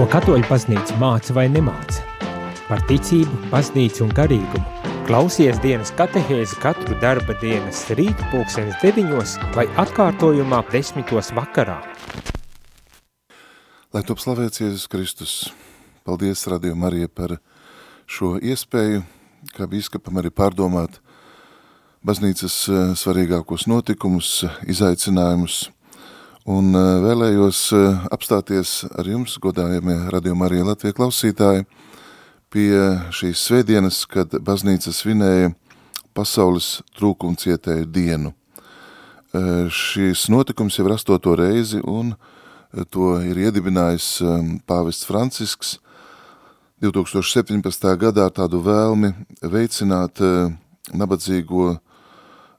Ko katoļu baznīca māca vai nemāca? Par ticību, baznīcu un garīgumu. Klausies dienas katehēzi katru darba dienas rīt pulksenes deviņos vai atkārtojumā desmitos vakarā. Lai top slavēts Jēzus Kristus. Paldies, Radio Marija, par šo iespēju, kā bīskapam arī pārdomāt baznīcas eh, svarīgākos notikumus, izaicinājumus, un eh, vēlējos eh, apstāties ar jums, godājamie Radio Marija Latvija klausītāji, pie šīs svētdienas, kad baznīca svinēja pasaules trūkumcietēju dienu. Šīs notikums jau ir astoto reizi, un to ir iedibinājis pāvests Francisks 2017. gadā tādu vēlmi veicināt nabadzīgo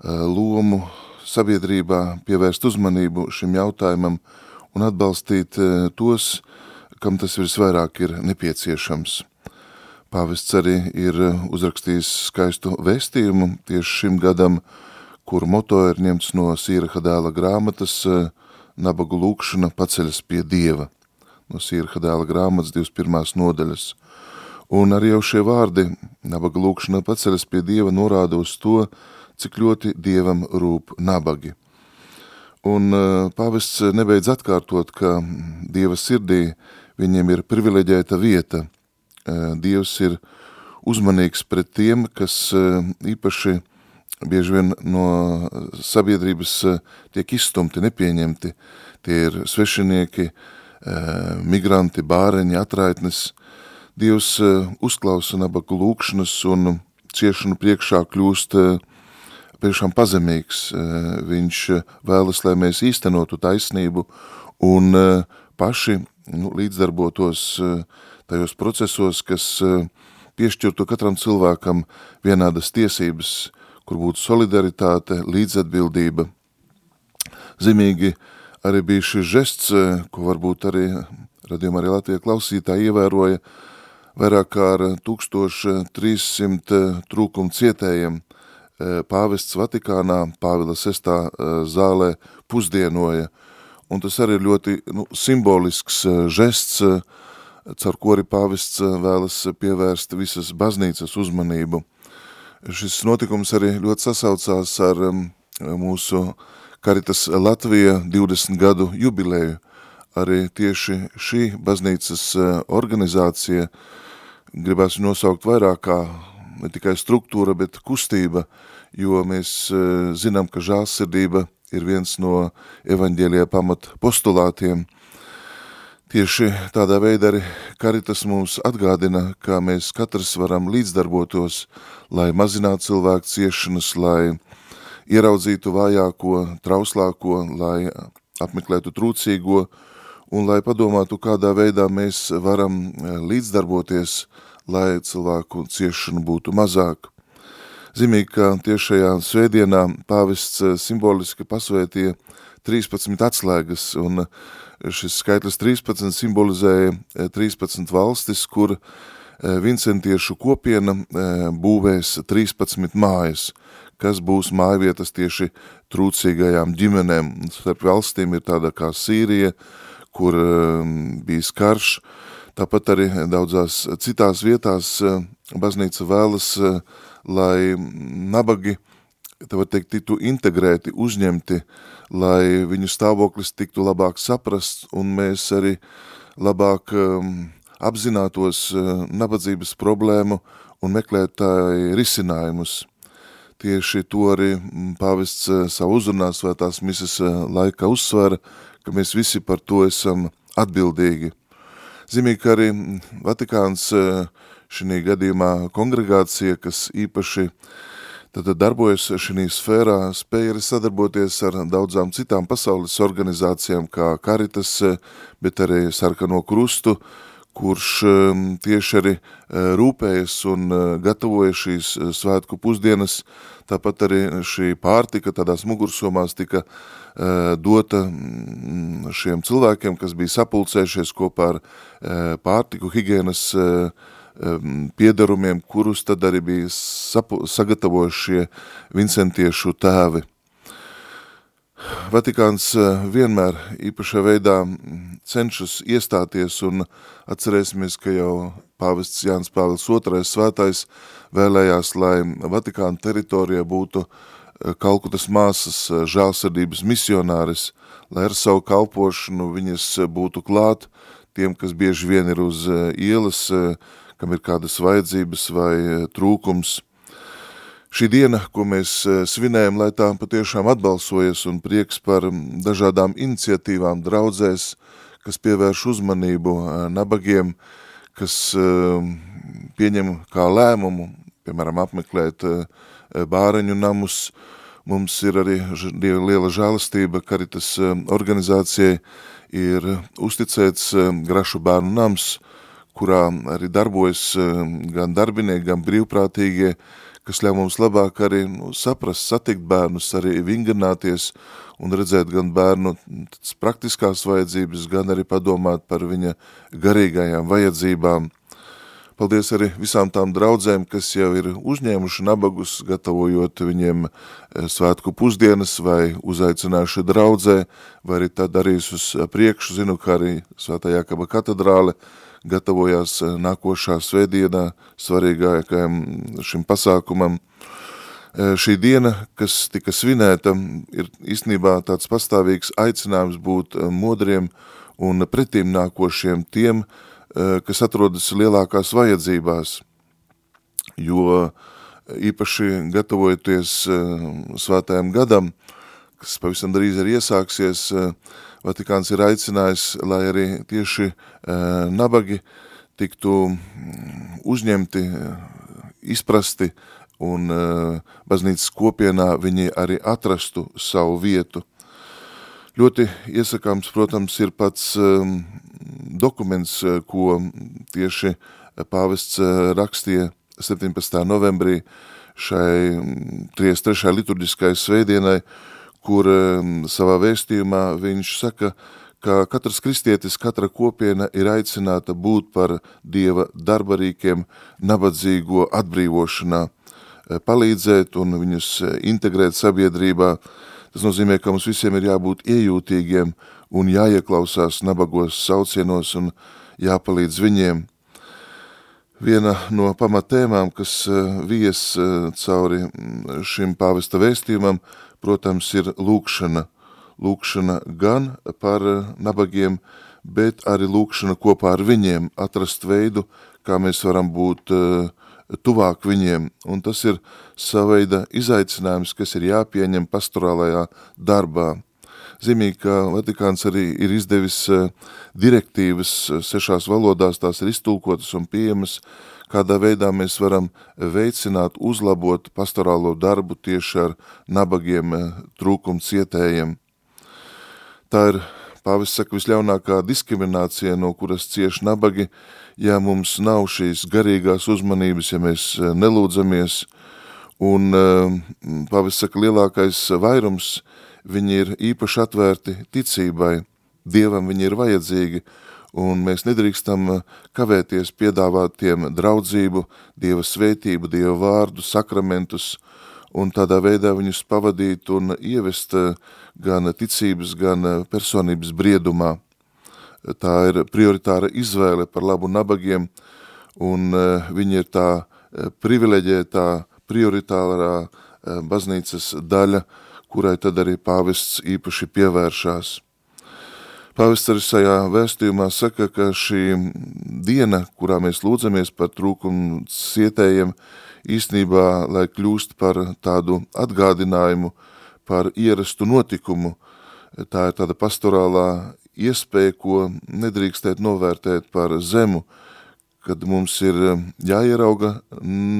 lomu sabiedrībā, pievērst uzmanību šim jautājumam un atbalstīt tos, kam tas visvairāk ir nepieciešams. Pāvests arī ir uzrakstījis skaistu vēstījumu tieši šim gadam, kur moto ir ņemts no Sīraha dēla grāmatas Nabagu lūkšana paceļas pie Dieva, no Sīraha dēla grāmatas 21. nodaļas. Un arī jau šie vārdi, nabaga lūkšana paceļas pie Dieva, norāda uz to, cik ļoti Dievam rūp nabagi. Un pavests nebeidz atkārtot, ka Dieva sirdī viņiem ir privileģēta vieta. Dievs ir uzmanīgs pret tiem, kas īpaši bieži vien no sabiedrības tiek izstumti, nepieņemti. Tie ir svešinieki, migranti, bāreņi, atraitnes. Dievs uzklausa nabagu lūkšanas un ciešanu priekšā kļūst tiešām pazemīgs. Viņš vēlas, lai mēs īstenotu taisnību un paši nu, līdzdarbotos tajos procesos, kas piešķirtu katram cilvēkam vienādas tiesības, kur būtu solidaritāte, līdzatbildība. Zīmīgi arī bija šis žests, ko varbūt arī radījumā arī Latvija klausītāji ievēroja, vairāk kā ar 1300 trūkumu cietējiem – pāvests Vatikānā, Pāvila sestā zālē pusdienoja, un tas arī ir ļoti nu, simbolisks žests, caur arī pāvests vēlas pievērst visas baznīcas uzmanību. Šis notikums arī ļoti sasaucās ar mūsu Karitas Latvija 20 gadu jubileju. Arī tieši šī baznīcas organizācija gribēs nosaukt vairāk kā ne tikai struktūra, bet kustība, jo mēs zinām, ka žālsirdība ir viens no evaņģēlijā pamat postulātiem. Tieši tādā veidā arī Karitas mums atgādina, kā mēs katrs varam līdzdarbotos, lai mazinātu cilvēku ciešanas, lai ieraudzītu vājāko, trauslāko, lai apmeklētu trūcīgo un lai padomātu, kādā veidā mēs varam līdzdarboties, lai cilvēku ciešanu būtu mazāk. Zīmīgi, ka tiešajā svētdienā pāvests eh, simboliski pasvētīja 13 atslēgas, un šis skaitlis 13 simbolizēja 13 eh, valstis, kur eh, Vincentiešu kopiena būvēs 13 mājas, kas būs mājvietas tieši trūcīgajām ģimenēm. Starp valstīm ir tāda kā Sīrija, kur bijis karš, Tāpat arī daudzās citās vietās eh, baznīca vēlas, eh, lai nabagi, tā var teikt, tiktu integrēti, uzņemti, lai viņu stāvoklis tiktu labāk saprasts un mēs arī labāk um, apzinātos nabadzības problēmu un meklētāji risinājumus. Tieši to arī pāvests savu uzrunā svētās misas laika uzsvara, ka mēs visi par to esam atbildīgi. Zīmīgi, ka arī Vatikāns eh, šī gadījumā kongregācija, kas īpaši tad darbojas šī sfērā, spēja arī sadarboties ar daudzām citām pasaules organizācijām, kā Karitas, eh, bet arī Sarkano krustu, kurš tieši arī rūpējas un gatavoja šīs svētku pusdienas, tāpat arī šī pārtika tādās mugursomās tika uh, dota mm, šiem cilvēkiem, kas bija sapulcējušies kopā ar pārtiku higienas eh, piedarumiem, kurus tad arī bija sagatavojušie vincentiešu tēvi. Vatikāns vienmēr īpašā veidā cenšas iestāties un atcerēsimies, ka jau pāvests Jānis Pāvils II svētais vēlējās, lai Vatikāna teritorijā būtu Kalkutas māsas žālsirdības misionāris, lai ar savu kalpošanu viņas būtu klāt. Tiem, kas bieži vien ir uz ielas, kam ir kādas vajadzības vai trūkums – Šī diena, ko mēs eh, svinējam, lai tā patiešām atbalsojas un prieks par dažādām iniciatīvām draudzēs, kas pievērš uzmanību eh, nabagiem, kas eh, pieņem kā lēmumu, piemēram, apmeklēt bāreņu namus. Mums ir arī liela žēlastība, karitas organizācijai ir uzticēts Grašu bērnu nams, kurā arī darbojas gan darbinieki, gan brīvprātīgie, kas ļauj mums labāk arī nu, saprast, satikt bērnus, arī vingrināties un redzēt gan bērnu praktiskās vajadzības, gan arī padomāt par viņa garīgajām vajadzībām. Paldies arī visām tām draudzēm, kas jau ir uzņēmuši nabagus, gatavojot viņiem eh, svētku pusdienas vai uzaicinājuši draudzē, vai arī tad arī uz priekšu, zinu, ka arī Svētā Jākaba katedrāle gatavojās eh, nākošā svētdienā svarīgākajam šim pasākumam. Eh, šī diena, kas tika svinēta, ir īstenībā tāds pastāvīgs aicinājums būt eh, modriem un pretīm nākošiem tiem, kas atrodas lielākās vajadzībās, jo īpaši gatavojoties svētājiem gadam, kas pavisam drīz arī iesāksies, Vatikāns ir aicinājis, lai arī tieši uh, nabagi tiktu mm, uzņemti, izprasti un uh, baznīcas kopienā viņi arī atrastu savu vietu. Ļoti iesakāms, protams, ir pats um, dokuments, ko tieši pāvests rakstīja 17. novembrī šai 33. Mm, liturģiskai svētdienai, kur savā vēstījumā viņš saka, ka katrs kristietis, katra kopiena ir aicināta būt par Dieva darbarīkiem nabadzīgo atbrīvošanā, eh, palīdzēt un viņus eh, integrēt sabiedrībā. Tas nozīmē, ka mums visiem ir jābūt iejūtīgiem un jāieklausās nabagos saucienos un jāpalīdz viņiem. Viena no pamatēmām, kas eh, vies cauri mm, šim pāvesta vēstījumam, protams, ir lūkšana. Lūkšana gan par nabagiem, bet arī lūkšana kopā ar viņiem, atrast veidu, kā mēs varam būt uh, tuvāk viņiem. Un tas ir savaida izaicinājums, kas ir jāpieņem pastorālajā darbā. Zīmīgi, ka Vatikāns arī ir izdevis uh, direktīvas uh, sešās valodās, tās ir iztulkotas un pieejamas, kādā veidā mēs varam veicināt, uzlabot pastorālo darbu tieši ar nabagiem eh, trūkumu cietējiem. Tā ir, pāvis saka, visļaunākā diskriminācija, no kuras cieši nabagi, ja mums nav šīs garīgās uzmanības, ja mēs nelūdzamies, un pāvis saka, lielākais vairums, viņi ir īpaši atvērti ticībai, Dievam viņi ir vajadzīgi, un mēs nedrīkstam eh, kavēties piedāvāt tiem draudzību, Dieva svētību, Dieva vārdu, sakramentus, un tādā veidā viņus pavadīt un ievest eh, gan ticības, gan eh, personības briedumā. Tā ir prioritāra izvēle par labu nabagiem, un viņi ir tā privileģētā, prioritārā baznīcas daļa, kurai tad arī pāvests īpaši pievēršās. Pāvests arī šajā vēstījumā saka, ka šī diena, kurā mēs lūdzamies par trūkumu cietējiem, īstenībā, lai kļūst par tādu atgādinājumu, par ierastu notikumu, tā ir tāda pastorālā iespēja, ko nedrīkstēt novērtēt par zemu, kad mums ir jāierauga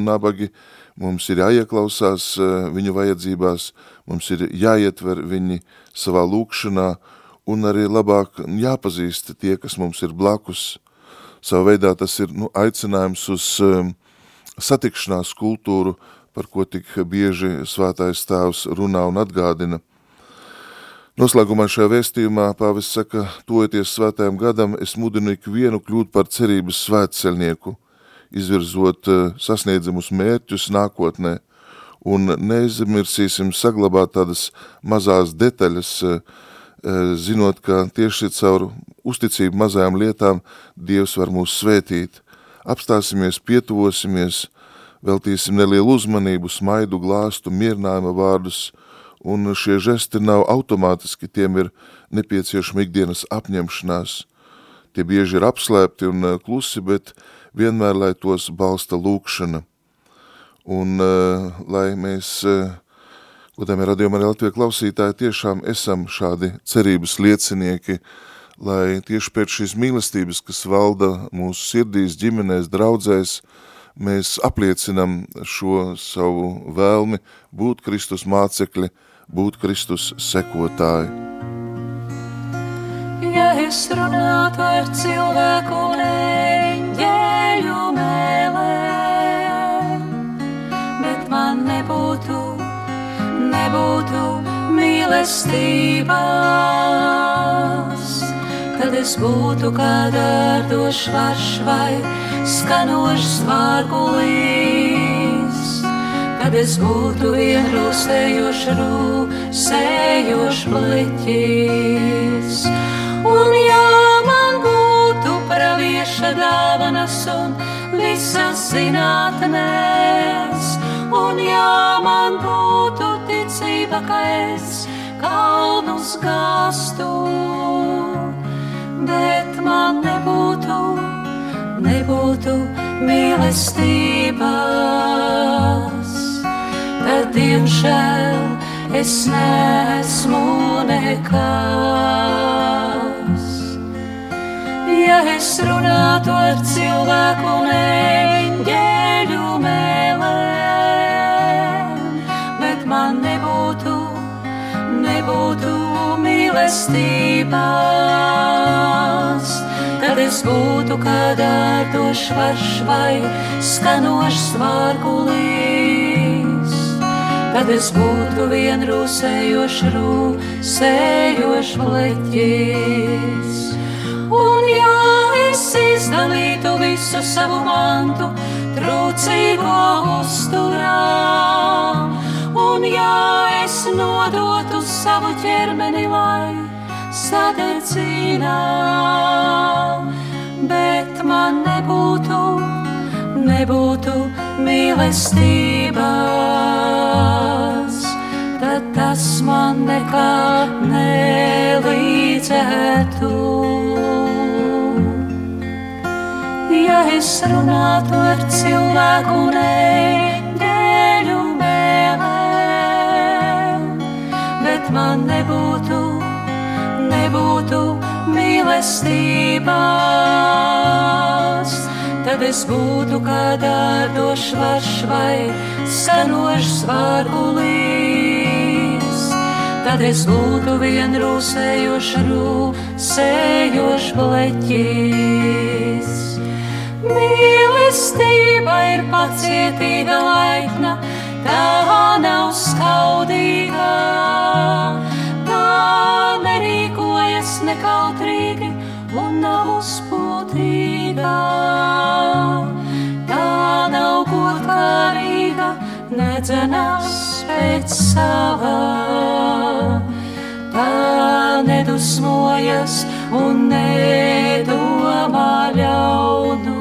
nabagi, mums ir jāieklausās viņu vajadzībās, mums ir jāietver viņi savā lūkšanā, un arī labāk jāpazīst tie, kas mums ir blakus. Savā veidā tas ir nu, aicinājums uz um, satikšanās kultūru, par ko tik bieži svētais tēvs runā un atgādina. Noslēgumā šajā vēstījumā pāvis saka, tojoties svētajam gadam, es mudinu ikvienu kļūt par cerības svētceļnieku, izvirzot uh, sasniedzamus mērķus nākotnē un neizmirsīsim saglabāt tādas mazās detaļas, zinot, ka tieši caur uzticību mazajām lietām Dievs var mūs svētīt. Apstāsimies, pietuvosimies, veltīsim nelielu uzmanību, smaidu, glāstu, mierinājuma vārdus, un šie žesti nav automātiski, tiem ir nepieciešama ikdienas apņemšanās. Tie bieži ir apslēpti un eh, klusi, bet vienmēr, lai tos balsta lūkšana. Un uh, lai mēs, uh, godāmie radījumā arī Latvijas klausītāji, tiešām esam šādi cerības liecinieki, lai tieši pēc šīs mīlestības, kas valda mūsu sirdīs, ģimenēs, draudzēs, mēs apliecinam šo savu vēlmi būt Kristus mācekļi, būt Kristus sekotāji. Ja es runātu ar cilvēku un nebūtu mīlestības, tad es būtu kā dārdošs varš vai skanošs vārgulīs kad es būtu vienrūsējošs, rūsējošs bliķis. Un ja man būtu pravieša dāvanas un visas zinātnēs, un ja man būtu ticība, ka es kalnus gāstu, bet man nebūtu, nebūtu mīlestības tad diemžēl es nesmu nekas. Ja es runātu ar cilvēku un eņģeļu nebūtu mīlestības, tad es būtu kā dārdošs varš vai skanošs vārgulīs tad es būtu vien rūsējošs, rūsējošs leķis. Un ja es izdalītu visu savu mantu, trūcīgo uzturā, un ja es nodotu savu ķermeni, lai sadedzinā, bet man nebūtu, nebūtu mīlestības, tad tas man nekā nelīdzētu. Ja es runātu ar cilvēku neģeļu man nebūtu, nebūtu mīlestības tad es būtu kā dārdošs varš vai skanošs vārgulīs. Tad es būtu vien rūsējošs, rūsējošs bleķis. Mīlestība ir pacietīga laipna, tā nav skaudīga, tā nerīkojas nekautrīgi un nav uzpūtīga. Tā nav godkārīga, nedzenās pēc savā. Tā nedusmojas un nedomā ļaunu.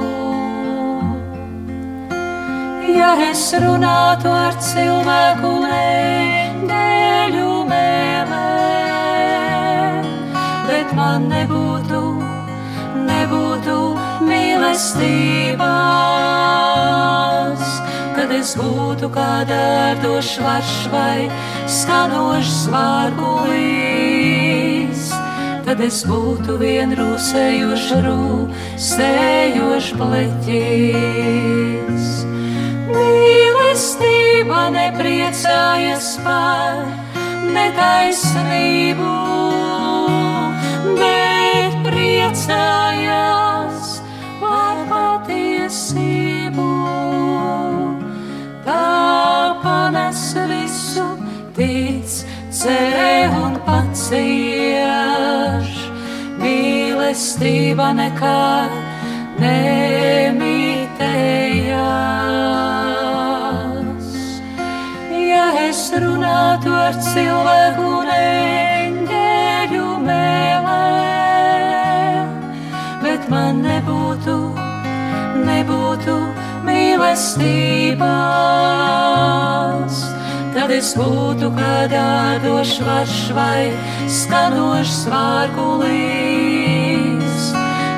Ja es runātu ar cilvēku neņģeļu mēlēm, bet man nebūtu nebūtu mīlestības, kad es būtu kā dārdošs varš vai skanošs vārgulīs, tad es būtu vien rūsējošs, rūsējošs pleķis. Mīlestība nepriecājas par netaisnību, bet priecājās par patiesību. Tā panes visu, tic, cerē un pacieš. Mīlestība nekad nemitējās. Runātu ar cilvēku un eņģeļu mēlē, bet man nebūtu, nebūtu mīlestības. Tad es būtu kā dārdošs varš vai skanošs vārgulīs.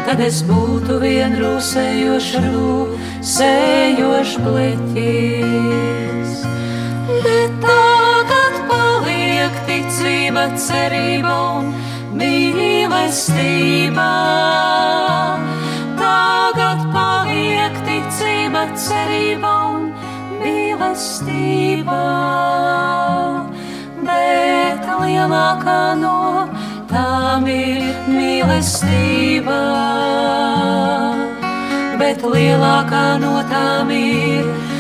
Tad es būtu vien rūsējošs bleķis. Bet tagad paliek ticība, cerība un mīlestība. Tagad paliek ticība, cerība un mīlestība. Bet lielākā no tām ir mīlestība. Bet lielākā no tām ir mīlestība.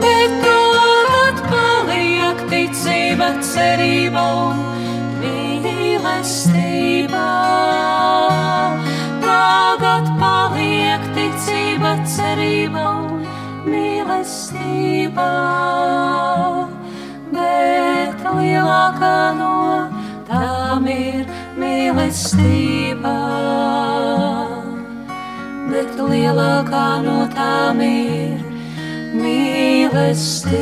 Bet tagad paliek ticība, cerība un mīlestība. Tagad paliek ticība, cerība un mīlestība. Bet lielākā no tām ir mīlestība bet lielākā no tām ir mīlestība.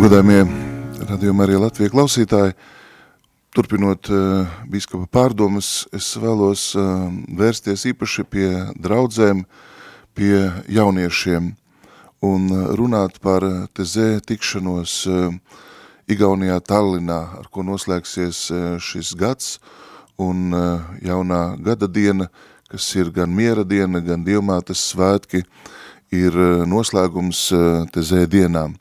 Godājumie radījumā arī Latvijas klausītāji, turpinot uh, bīskapa pārdomas, es vēlos uh, vērsties īpaši pie draudzēm, pie jauniešiem un runāt par tezē tikšanos uh, Igaunijā Tallinā, ar ko noslēgsies šis gads un jaunā gada diena, kas ir gan miera diena, gan dievmātes svētki, ir noslēgums tezē dienām.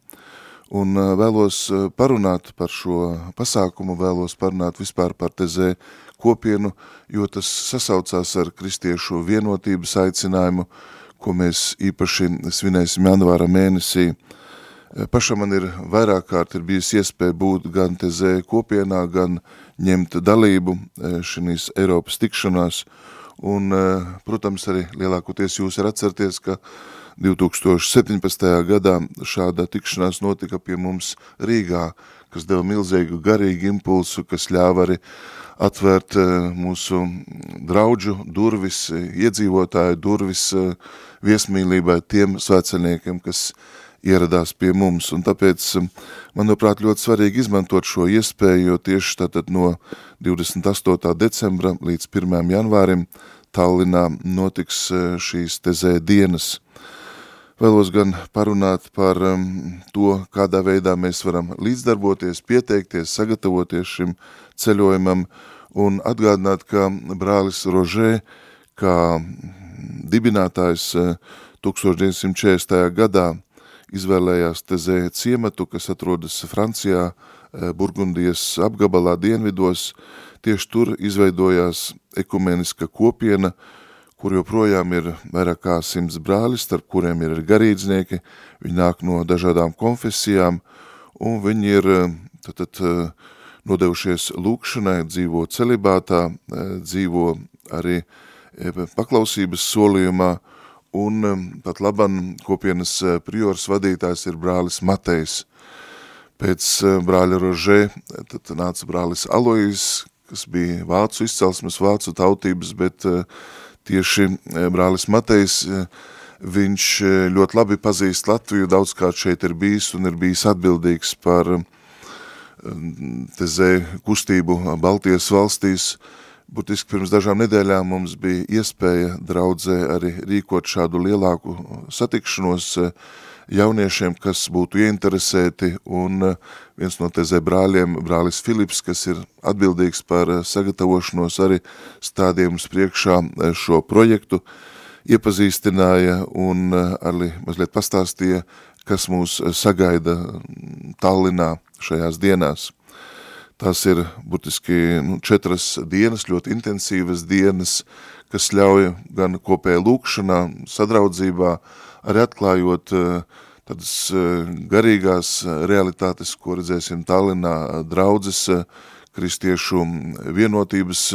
Un vēlos parunāt par šo pasākumu, vēlos parunāt vispār par tezē kopienu, jo tas sasaucās ar kristiešu vienotības aicinājumu, ko mēs īpaši svinēsim janvāra mēnesī, Pašam man ir vairāk kārt ir bijis iespēja būt gan tezē kopienā, gan ņemt dalību šīs Eiropas tikšanās. Un, protams, arī lielākoties jūs ir atcerties, ka 2017. gadā šāda tikšanās notika pie mums Rīgā, kas deva milzīgu garīgu impulsu, kas ļāva arī atvērt mūsu draudžu durvis, iedzīvotāju durvis viesmīlībai tiem svēceniekiem, kas ieradās pie mums, un tāpēc, um, manuprāt, ļoti svarīgi izmantot šo iespēju, jo tieši tātad no 28. decembra līdz 1. janvārim Tallinā notiks uh, šīs tezē dienas. Vēlos gan parunāt par um, to, kādā veidā mēs varam līdzdarboties, pieteikties, sagatavoties šim ceļojumam un atgādināt, ka brālis Rožē, kā dibinātājs 1940. Uh, gadā izvēlējās Tezē ciematu, kas atrodas Francijā, eh, Burgundijas apgabalā dienvidos. Tieši tur izveidojās ekumeniska kopiena, kur joprojām ir vairāk kā simts brāļi, starp kuriem ir garīdznieki, viņi nāk no dažādām konfesijām, un viņi ir tad, tad, eh, nodevušies lūkšanai, dzīvo celibātā, eh, dzīvo arī paklausības solījumā, un um, pat laban kopienas uh, priors vadītājs ir brālis Matejs. Pēc uh, brāļa Rožē tad nāca brālis Alois, kas bija vācu izcelsmes, vācu tautības, bet uh, tieši brālis Matejs, viņš ļoti labi pazīst Latviju, daudzkārt šeit ir bijis un ir bijis atbildīgs par um, tezē kustību Baltijas valstīs, Burtiski pirms dažām nedēļām mums bija iespēja draudzē arī rīkot šādu lielāku satikšanos eh, jauniešiem, kas būtu ieinteresēti, un eh, viens no tezē brāļiem, brālis Filips, kas ir atbildīgs par eh, sagatavošanos arī stādījums priekšā šo projektu, iepazīstināja un arī mazliet pastāstīja, kas mūs sagaida Tallinā šajās dienās. Tās ir burtiski nu, četras dienas, ļoti intensīvas dienas, kas ļauj gan kopējā lūkšanā, sadraudzībā, arī atklājot eh, tādas eh, garīgās realitātes, ko redzēsim Tallinā draudzes kristiešu vienotības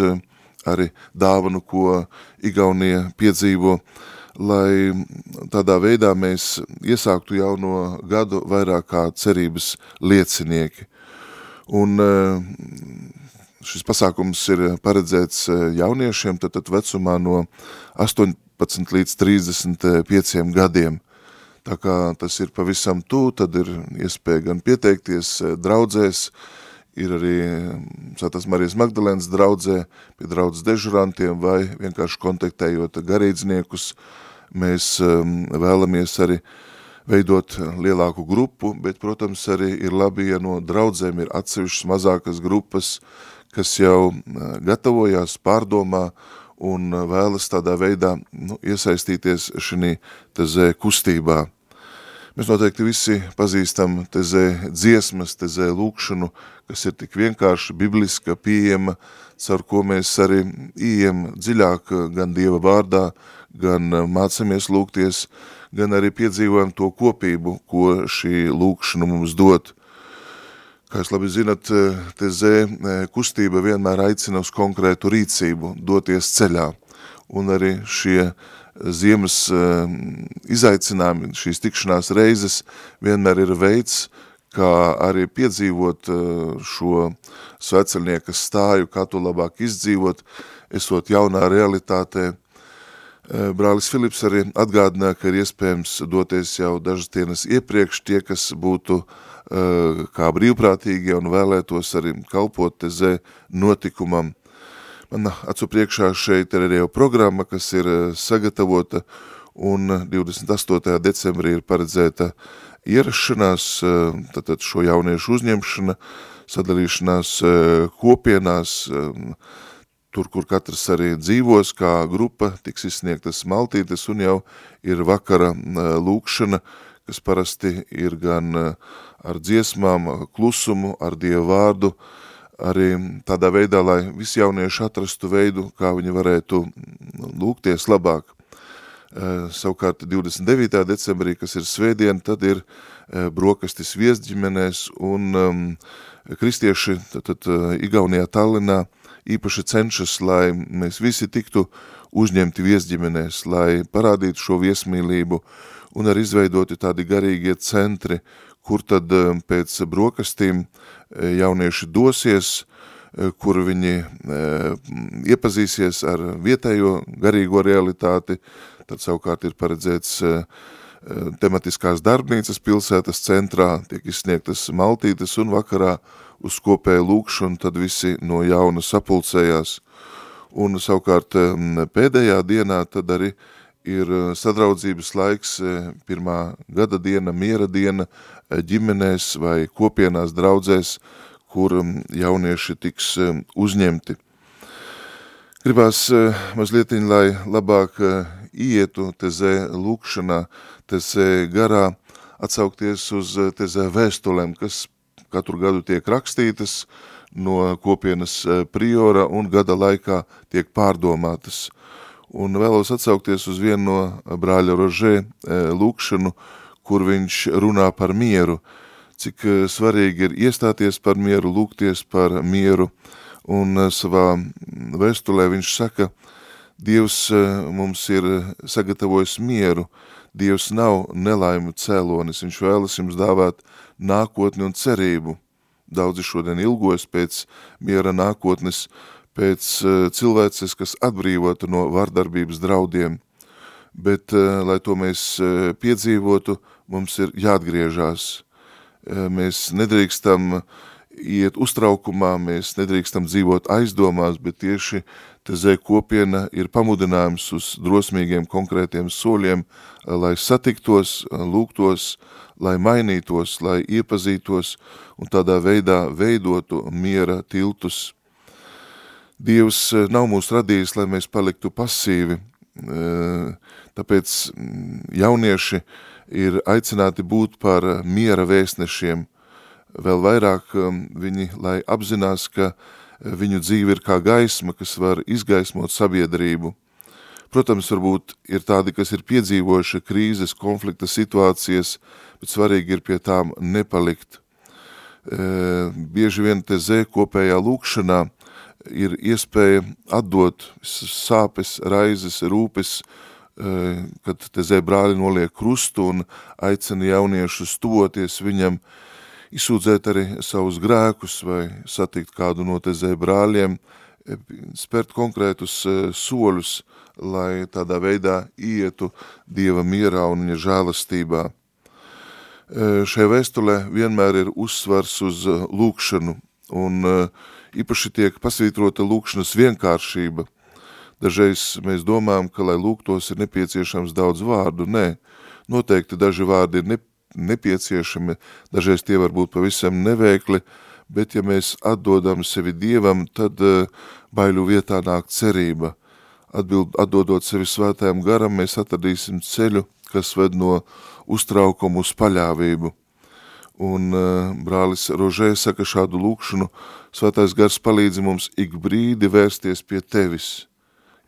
arī dāvanu, ko Igaunija piedzīvo, lai tādā veidā mēs iesāktu jauno gadu vairāk kā cerības liecinieki. Un šis pasākums ir paredzēts jauniešiem, tad, tad vecumā no 18 līdz 35 gadiem. Tā kā tas ir pavisam tū, tad ir iespēja gan pieteikties draudzēs, ir arī Svētās Marijas Magdalēnas draudzē pie draudzes dežurantiem vai vienkārši kontaktējot garīdzniekus. Mēs um, vēlamies arī veidot lielāku grupu, bet, protams, arī ir labi, ja no draudzēm ir atsevišķas mazākas grupas, kas jau gatavojās, pārdomā un vēlas tādā veidā nu, iesaistīties šī tezē kustībā. Mēs noteikti visi pazīstam tezē dziesmas, tezē lūkšanu, kas ir tik vienkārši bibliska, pieejama, caur ko mēs arī ījam dziļāk gan Dieva vārdā, gan mācamies lūgties, gan arī piedzīvojam to kopību, ko šī lūkšana mums dod. Kā jūs labi zinat, tezē kustība vienmēr aicina uz konkrētu rīcību, doties ceļā, un arī šie ziemas izaicinājumi, šīs tikšanās reizes vienmēr ir veids, kā arī piedzīvot šo sveceļnieka stāju, kā to labāk izdzīvot, esot jaunā realitātē. Brālis Filips arī atgādināja, ka ir iespējams doties jau dažas dienas iepriekš tie, kas būtu kā brīvprātīgie un vēlētos arī kalpot tezē notikumam. Man acu priekšā šeit ir arī jau programma, kas ir sagatavota un 28. decembrī ir paredzēta ierašanās, tātad šo jauniešu uzņemšana, sadalīšanās kopienās, tur, kur katrs arī dzīvos, kā grupa, tiks izsniegtas maltītes un jau ir vakara lūkšana, kas parasti ir gan ar dziesmām, klusumu, ar Dievu vārdu, arī tādā veidā, lai visi jaunieši atrastu veidu, kā viņi varētu lūgties labāk. Savukārt 29. decembrī, kas ir svētdiena, tad ir brokastis viesģimenēs un um, kristieši tad, tad, Igaunijā Tallinā īpaši cenšas, lai mēs visi tiktu uzņemti viesģimenēs, lai parādītu šo viesmīlību un arī izveidoti tādi garīgie centri, kur tad pēc brokastīm jaunieši dosies, kur viņi iepazīsies ar vietējo garīgo realitāti, Tad savukārt ir paredzēts eh, eh, tematiskās darbnīcas pilsētas centrā, tiek izsniegtas maltītes un vakarā uz kopēju lūkšanu, tad visi no jauna sapulcējās. Un savukārt pēdējā dienā tad arī ir eh, sadraudzības laiks, pirmā gada diena, miera diena ģimenēs vai kopienās draudzēs, kur jaunieši tiks uzņemti. Gribās mazliet, lai labāk ietu tezē lūkšanā, tezē garā, atsaukties uz tezē vēstulēm, kas katru gadu tiek rakstītas no kopienas e, priora un gada laikā tiek pārdomātas. Un vēlos atsaukties uz vienu no brāļa Rožē lūkšanu, kur viņš runā par mieru, cik svarīgi ir iestāties par mieru, lūgties par mieru, un savā vēstulē viņš saka, Dievs eh, mums ir sagatavojis mieru, Dievs nav nelaimu cēlonis, viņš vēlas jums dāvāt nākotni un cerību. Daudzi šodien ilgojas pēc miera nākotnes, pēc eh, cilvēces, kas atbrīvotu no vardarbības draudiem. Bet, eh, lai to mēs piedzīvotu, mums ir jāatgriežās. Mēs nedrīkstam iet uztraukumā, mēs nedrīkstam dzīvot aizdomās, bet tieši Tezē kopiena ir pamudinājums uz drosmīgiem konkrētiem soļiem, lai satiktos, lūgtos, lai mainītos, lai iepazītos un tādā veidā veidotu miera tiltus. Dievs eh, nav mūs radījis, lai mēs paliktu pasīvi, eh, tāpēc mm, jaunieši ir aicināti būt par miera vēstnešiem, vēl vairāk viņi, lai apzinās, ka viņu dzīve ir kā gaisma, kas var izgaismot sabiedrību. Protams, varbūt ir tādi, kas ir piedzīvojuši krīzes, konflikta situācijas, bet svarīgi ir pie tām nepalikt. E, bieži vien te zē kopējā lūkšanā ir iespēja atdot sāpes, raizes, rūpes, eh, kad te zēbrāļi noliek krustu un aicina jauniešus tuvoties viņam, izsūdzēt arī savus grēkus vai satikt kādu no te zēbrāļiem, eh, spērt konkrētus eh, soļus, lai tādā veidā ietu Dieva mierā un viņa žēlastībā. Šajā vēstulē vienmēr ir uzsvars uz lūkšanu un īpaši tiek pasvītrota lūkšanas vienkāršība. Dažreiz mēs domājam, ka, lai lūgtos, ir nepieciešams daudz vārdu. Nē, noteikti daži vārdi ir ne, nepieciešami, dažreiz tie var būt pavisam neveikli, bet ja mēs atdodam sevi Dievam, tad uh, baiļu vietā nāk cerība. Atbild, atdodot sevi svētājiem garam, mēs atradīsim ceļu, kas ved no uztraukumu uz paļāvību. Un uh, brālis Rožē saka šādu lūkšanu, svētais gars palīdzi mums ik brīdi vērsties pie tevis.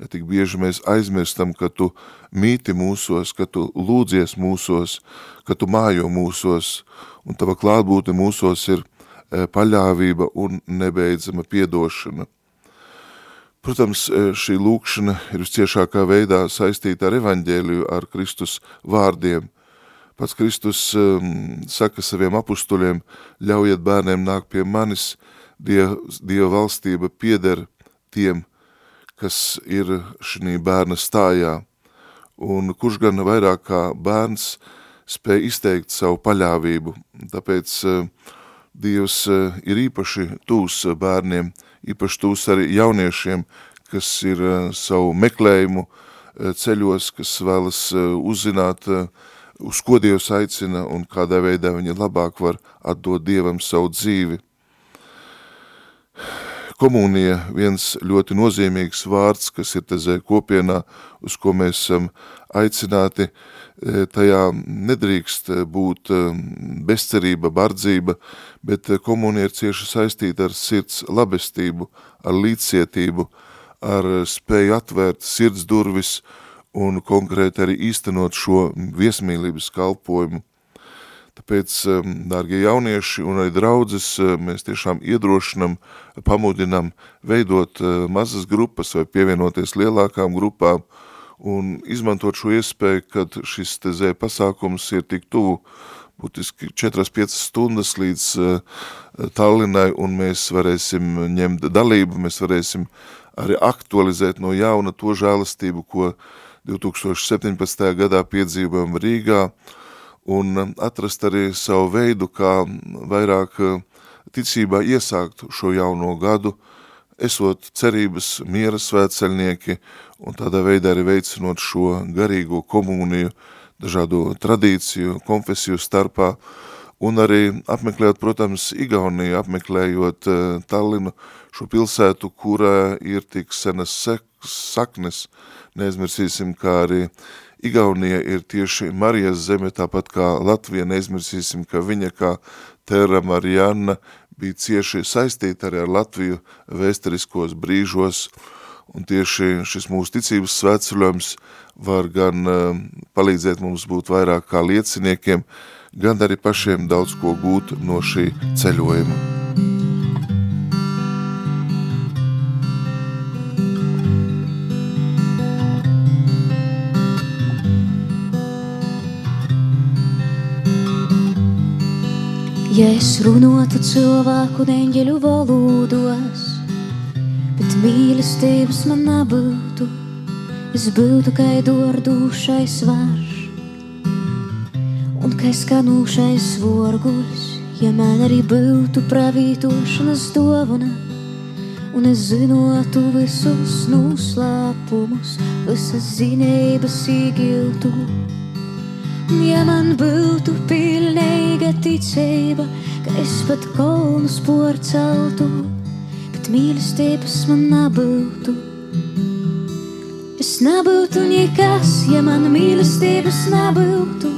Ja tik bieži mēs aizmirstam, ka tu mīti mūsos, ka tu lūdzies mūsos, ka tu mājo mūsos, un tava klātbūte mūsos ir uh, paļāvība un nebeidzama piedošana. Protams, šī lūkšana ir visciešākā veidā saistīta ar evaņģēliju, ar Kristus vārdiem – Pats Kristus um, saka saviem apustuļiem, ļaujiet bērniem nāk pie manis, Dieva, Dieva valstība pieder tiem, kas ir šī bērna stājā. Un kurš gan vairāk kā bērns spēj izteikt savu paļāvību. Tāpēc uh, Dievs uh, ir īpaši tūs bērniem, īpaši tūs arī jauniešiem, kas ir uh, savu meklējumu ceļos, kas vēlas uzzināt uz ko Dievs aicina un kādā veidā viņi labāk var atdot Dievam savu dzīvi. Komunija viens ļoti nozīmīgs vārds, kas ir tezē kopienā, uz ko mēs esam aicināti, e, tajā nedrīkst būt e, bezcerība, bardzība, bet komunija ir cieši saistīta ar sirds labestību, ar līdzcietību, ar spēju atvērt sirds durvis un konkrēti arī īstenot šo viesmīlības kalpojumu. Tāpēc, um, dārgie jaunieši un arī draudzes, uh, mēs tiešām iedrošinam, pamudinam veidot uh, mazas grupas vai pievienoties lielākām grupām un izmantot šo iespēju, kad šis tezē pasākums ir tik tuvu, būtiski 4-5 stundas līdz uh, Tallinai, un mēs varēsim ņemt dalību, mēs varēsim arī aktualizēt no jauna to žēlastību, ko 2017. gadā piedzīvojam Rīgā un atrast arī savu veidu, kā vairāk eh, ticībā iesākt šo jauno gadu, esot cerības miera svētceļnieki un tādā veidā arī veicinot šo garīgo komuniju, dažādu tradīciju, konfesiju starpā, un arī apmeklējot, protams, Igauniju, apmeklējot uh, Tallinu, šo pilsētu, kurā ir tik senas saknes, neaizmirsīsim, kā arī Igaunija ir tieši Marijas zeme, tāpat kā Latvija, neaizmirsīsim, ka viņa kā Tēra Marijana bija cieši saistīta arī ar Latviju vēsturiskos brīžos, un tieši šis mūsu ticības svētceļojums var gan uh, palīdzēt mums būt vairāk kā lieciniekiem, gan arī pašiem daudz ko gūt no šī ceļojuma. Ja es runātu cilvēku neņģeļu valodos, bet mīlestības man nebūtu, es būtu kā dordūšais varš un kā skanūšais vorguļs, ja man arī būtu pravītošanas dovana. Un es zinotu visus noslēpumus, visas zinības īgiltu. Ja man būtu pilnīga ticība, ka es pat kolnus porceltu, bet mīlestības man nebūtu. Es nebūtu nekas, ja man mīlestības nebūtu.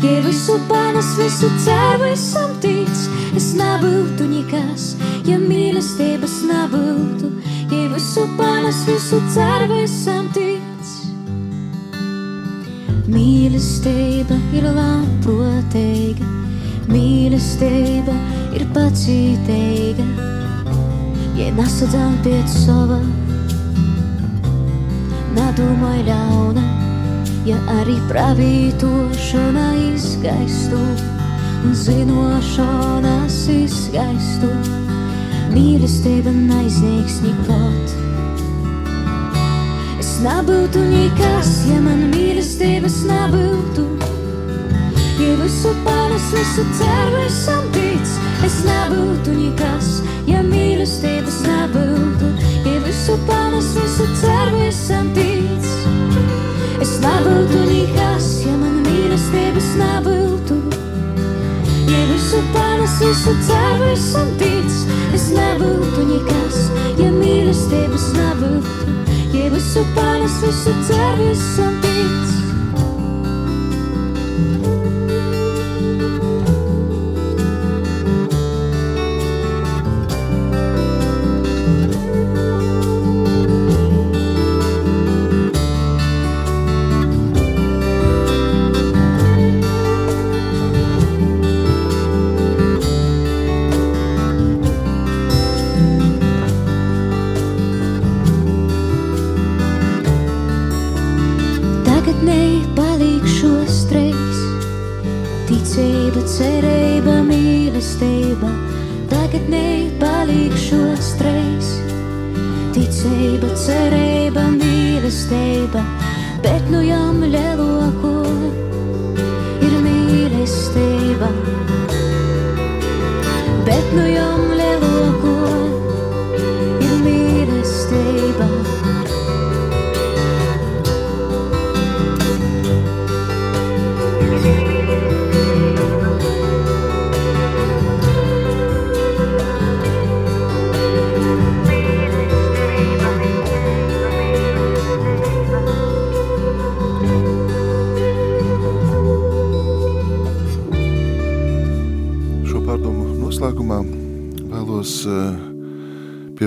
Ja visu panes, visu ceru, visam tic, es nebūtu nekas, ja mīlestības nebūtu. Ja visu panes, visu ceru, visam tic. Mīlestība ir labprātīga, mīlestība ir pacietīga. ja nesadzām pēc sava. Nedomāj ļauna, ja arī pravītošana izgaistu un zinošanas izgaistu. Mīlestība neizniegs nikot. Nebūtu nekas, ja man mīlestības nebūtu. Ja visu panes, visu ceru, esam tic, es nebūtu nekas, ja mīlestības nebūtu. Ja visu panes, visu ceru, esam tic. Es nebūtu nekas, ja man mīlestības nebūtu. Ja visu panes, visu ceru, esam tic, es nebūtu nekas, ja mīlestības nebūtu. Ja visu panes, visu ceru, esam tic.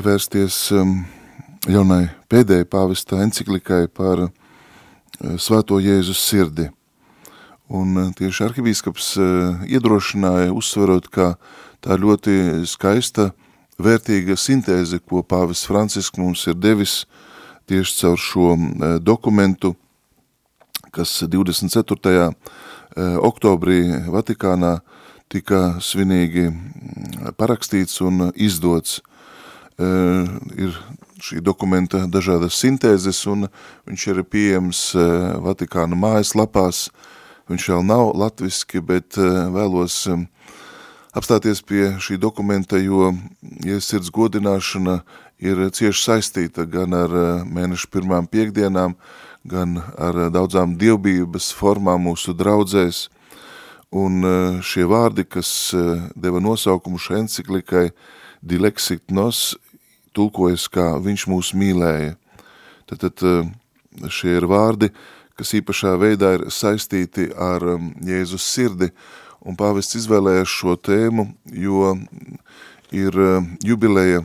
Pievērsties em, jaunai pēdējai pāvesta enciklikai par eh, svēto Jēzus sirdi. Un eh, tieši arhibīskaps iedrošināja, uzsverot, ka tā ļoti skaista, vērtīga sintēze, ko pāvests Francisks mums ir devis tieši caur šo dokumentu, kas 24. oktobrī Vatikānā tika svinīgi mm, parakstīts un izdots. E, ir šī dokumenta dažādas sintēzes, un viņš ir pieejams e, Vatikāna mājaslapās. Viņš vēl nav latviski, bet e, vēlos apstāties pie šī dokumenta, jo ja sirds godināšana ir cieši saistīta gan ar mēneša pirmām piekdienām, gan ar daudzām dievbības formām mūsu draudzēs, Un eh, šie vārdi, kas eh, deva nosaukumu šai enciklikai, dilexit nos, tulkojas kā viņš mūs mīlēja. Tad, tad eh, šie ir vārdi, kas īpašā veidā ir saistīti ar Jēzus sirdi, un pāvests izvēlējās šo tēmu, jo ir jubileja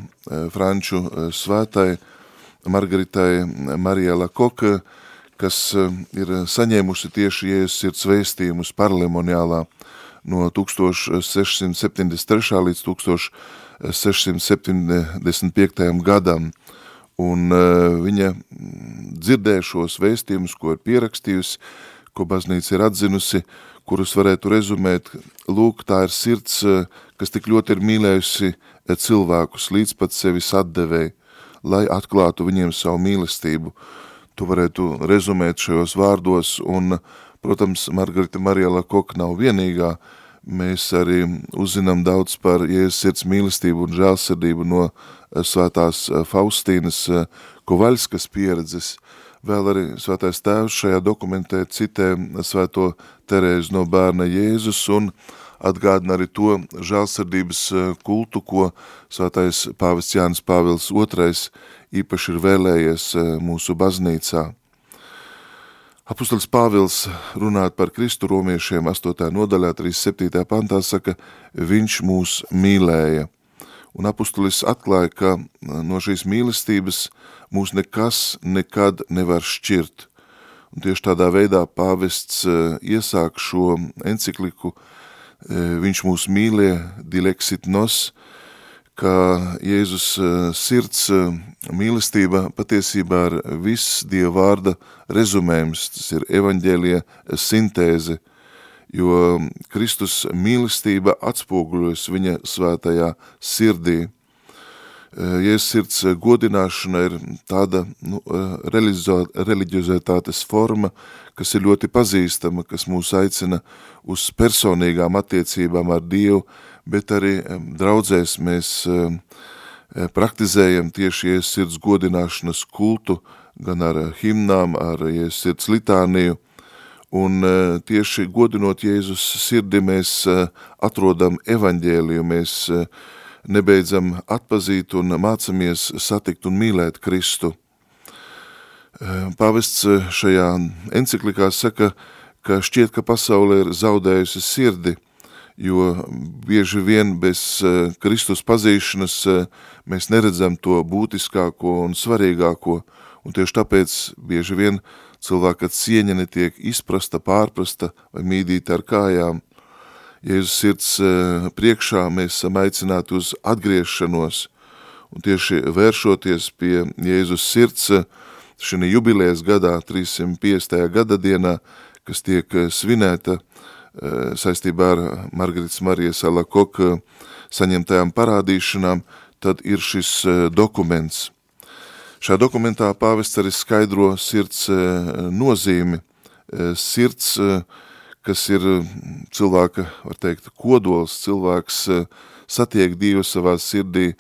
franču svētai Margaritai Marijai Lakoka, kas ir saņēmusi tieši Jēzus sirds vēstījumus parlemoniālā no 1673. līdz 1675. gadam. Un viņa dzirdēja šos vēstījumus, ko ir pierakstījusi, ko baznīca ir atzinusi, kurus varētu rezumēt, lūk, tā ir sirds, kas tik ļoti ir mīlējusi cilvēkus līdz pat sevis atdevēji, lai atklātu viņiem savu mīlestību to varētu rezumēt šajos vārdos, un, protams, Margarita Mariela Koka nav vienīgā, mēs arī uzzinām daudz par Jēzus sirds mīlestību un žēlsirdību no svētās Faustīnas Kovaļskas pieredzes. Vēl arī svētais tēvs šajā dokumentē citē svēto Terēzu no bērna Jēzus un atgādina arī to žēlsirdības kultu, ko svētais pāvests Jānis Pāvils II īpaši ir vēlējies mūsu baznīcā. Apustulis Pāvils runāt par Kristu romiešiem 8. nodaļā 37. pantā saka, viņš mūs mīlēja. Un apustulis atklāja, ka no šīs mīlestības mūs nekas nekad nevar šķirt. Un tieši tādā veidā pāvests iesāk šo encikliku, viņš mūs mīlē, dilexit nos, ka Jēzus sirds mīlestība patiesībā ir viss Dieva vārda rezumējums, tas ir evaņģēlija sintēze, jo Kristus mīlestība atspoguļojas viņa svētajā sirdī. Jēzus sirds godināšana ir tāda nu, reliģiozitātes forma, kas ir ļoti pazīstama, kas mūs aicina uz personīgām attiecībām ar Dievu, bet arī draudzēs mēs praktizējam tieši Jēzus sirds godināšanas kultu, gan ar himnām, ar Jēzus sirds litāniju, un tieši godinot Jēzus sirdi mēs atrodam evaņģēliju, mēs nebeidzam atpazīt un mācamies satikt un mīlēt Kristu. Pavests šajā enciklikā saka, ka šķiet, ka pasaule ir zaudējusi sirdi, jo bieži vien bez Kristus pazīšanas mēs neredzam to būtiskāko un svarīgāko, un tieši tāpēc bieži vien cilvēka cieņa netiek izprasta, pārprasta vai mīdīta ar kājām. Jēzus sirds priekšā mēs esam aicināti uz atgriešanos, un tieši vēršoties pie Jēzus sirds, šī jubilējas gadā, 350. gada dienā, kas tiek svinēta saistībā ar Margaritas Marijas Alakoka saņemtajām parādīšanām, tad ir šis dokuments. Šā dokumentā pāvests arī skaidro sirds nozīmi. Sirds, kas ir cilvēka, var teikt, kodols, cilvēks satiek Dievu savā sirdī,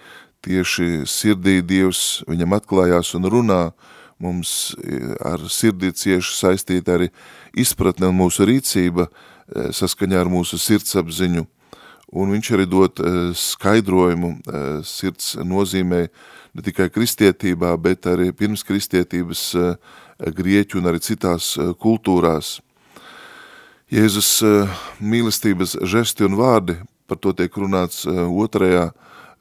tieši sirdī Dievs viņam atklājās un runā, mums ar sirdī cieši saistīta arī izpratne un mūsu rīcība saskaņā ar mūsu sirdsapziņu. Un viņš arī dod skaidrojumu sirds nozīmē ne tikai kristietībā, bet arī pirms kristietības grieķu un arī citās kultūrās. Jēzus mīlestības žesti un vārdi, par to tiek runāts otrajā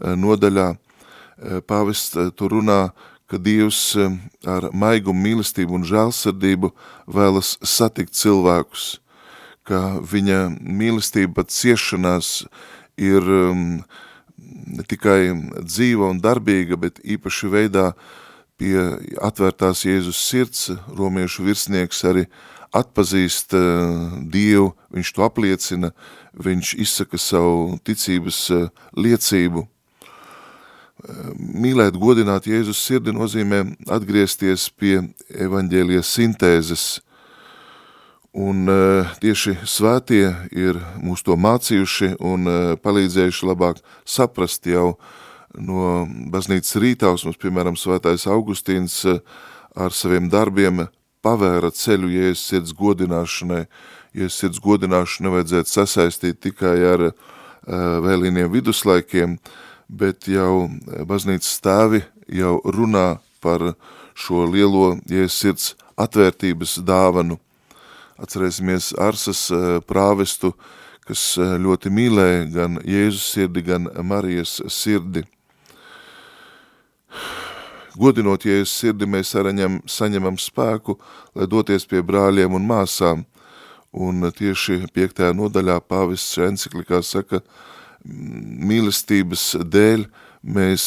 nodaļā, pāvests tur runā, ka Dievs ar maigumu mīlestību un žēlsirdību vēlas satikt cilvēkus, ka viņa mīlestība pat ciešanās ir ne tikai dzīva un darbīga, bet īpaši veidā pie atvērtās Jēzus sirds, romiešu virsnieks arī atpazīst Dievu, viņš to apliecina, viņš izsaka savu ticības liecību. Mīlēt, godināt Jēzus sirdi nozīmē atgriezties pie evaņģēlijas sintēzes, un tieši svētie ir mūs to mācījuši un palīdzējuši labāk saprast jau no baznīcas rītausmas, piemēram, svētais Augustīns ar saviem darbiem pavēra ceļu Jēzus sirds godināšanai, Jēzus sirds godināšanu nevajadzētu sasaistīt tikai ar vēlīniem viduslaikiem, bet jau baznīcas stāvi jau runā par šo lielo Jēzus sirds atvērtības dāvanu. Atcerēsimies Arsas prāvestu, kas ļoti mīlēja gan Jēzus sirdi, gan Marijas sirdi. Godinot Jēzus sirdi, mēs araņam, saņemam spēku, lai doties pie brāļiem un māsām, un tieši piektajā nodaļā pāvests enciklikā saka, mīlestības dēļ mēs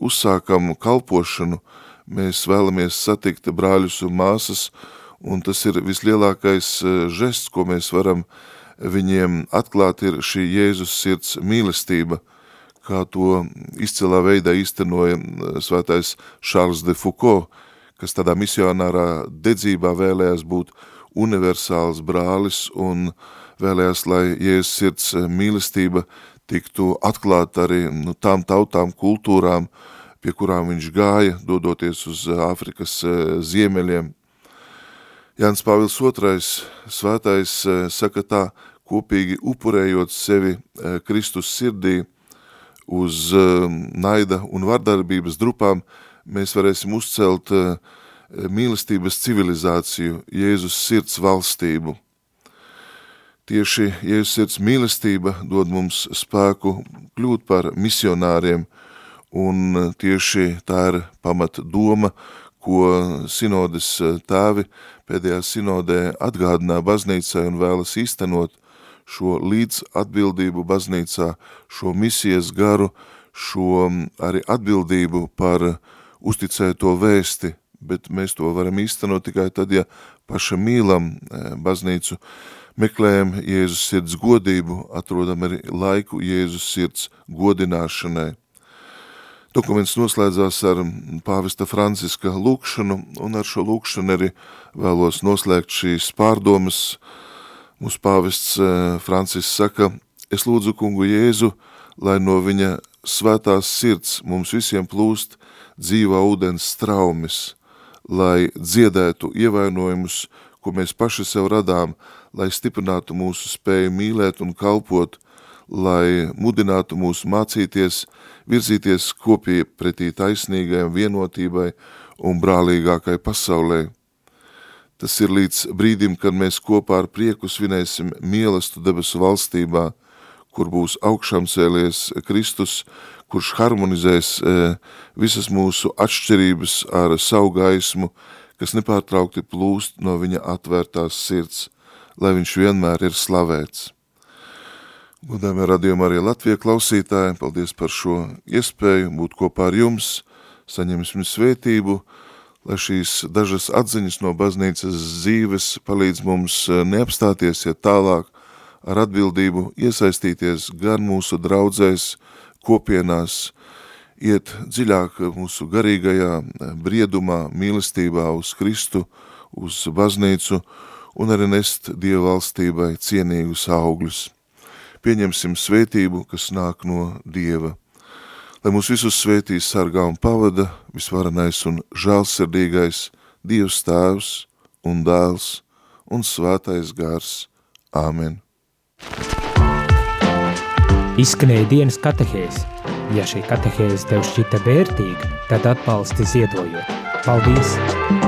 uzsākam kalpošanu, mēs vēlamies satikt brāļus un māsas, un tas ir vislielākais žests, ko mēs varam viņiem atklāt, ir šī Jēzus sirds mīlestība, kā to izcilā veidā īstenoja svētais Charles de Foucault, kas tādā misionārā dedzībā vēlējās būt universāls brālis un vēlējās, lai Jēzus sirds mīlestība tiktu atklāta arī nu, tām tautām, kultūrām, pie kurām viņš gāja, dodoties uz Āfrikas ziemeļiem. Jānis Pāvils II svētais saka tā, kopīgi upurējot sevi Kristus sirdī uz naida un vardarbības drupām, mēs varēsim uzcelt mīlestības civilizāciju, Jēzus sirds valstību. Tieši Jēzus sirds mīlestība dod mums spēku kļūt par misionāriem, un tieši tā ir pamat doma, ko sinodes tēvi pēdējā sinodē atgādināja baznīcai un vēlas īstenot šo līdz atbildību baznīcā, šo misijas garu, šo arī atbildību par uzticēto vēsti, bet mēs to varam īstenot tikai tad, ja paša mīlam baznīcu, meklējam Jēzus sirds godību, atrodam arī laiku Jēzus sirds godināšanai. Dokuments noslēdzās ar pāvesta Franciska lūkšanu, un ar šo lūkšanu arī vēlos noslēgt šīs pārdomas. Mūsu pāvests Francis saka, es lūdzu kungu Jēzu, lai no viņa svētās sirds mums visiem plūst dzīvā ūdens straumes, lai dziedētu ievainojumus, ko mēs paši sev radām, lai stiprinātu mūsu spēju mīlēt un kalpot, lai mudinātu mūs mācīties, virzīties kopī pretī taisnīgai vienotībai un brālīgākai pasaulē. Tas ir līdz brīdim, kad mēs kopā ar prieku svinēsim mielastu debesu valstībā, kur būs augšām cēlies Kristus, kurš harmonizēs e, visas mūsu atšķirības ar savu gaismu, kas nepārtraukti plūst no viņa atvērtās sirds, lai viņš vienmēr ir slavēts. Godājumie radījumā arī Latvija klausītāji, paldies par šo iespēju būt kopā ar jums, saņemsim svētību, lai šīs dažas atziņas no baznīcas dzīves palīdz mums e, neapstāties, ja tālāk, ar atbildību iesaistīties gan mūsu draudzēs, kopienās, iet dziļāk mūsu garīgajā briedumā, mīlestībā uz Kristu, uz baznīcu un arī nest Dieva valstībai cienīgus augļus. Pieņemsim svētību, kas nāk no Dieva. Lai mūs visus svētīs sargā un pavada visvarenais un žālsirdīgais Dievs tēvs un dēls un svētais gars. Āmen. Izskanēja dienas katehēs. Ja šī katehēze tev šķita vērtīga, tad atbalsti ziedojot. Paldies!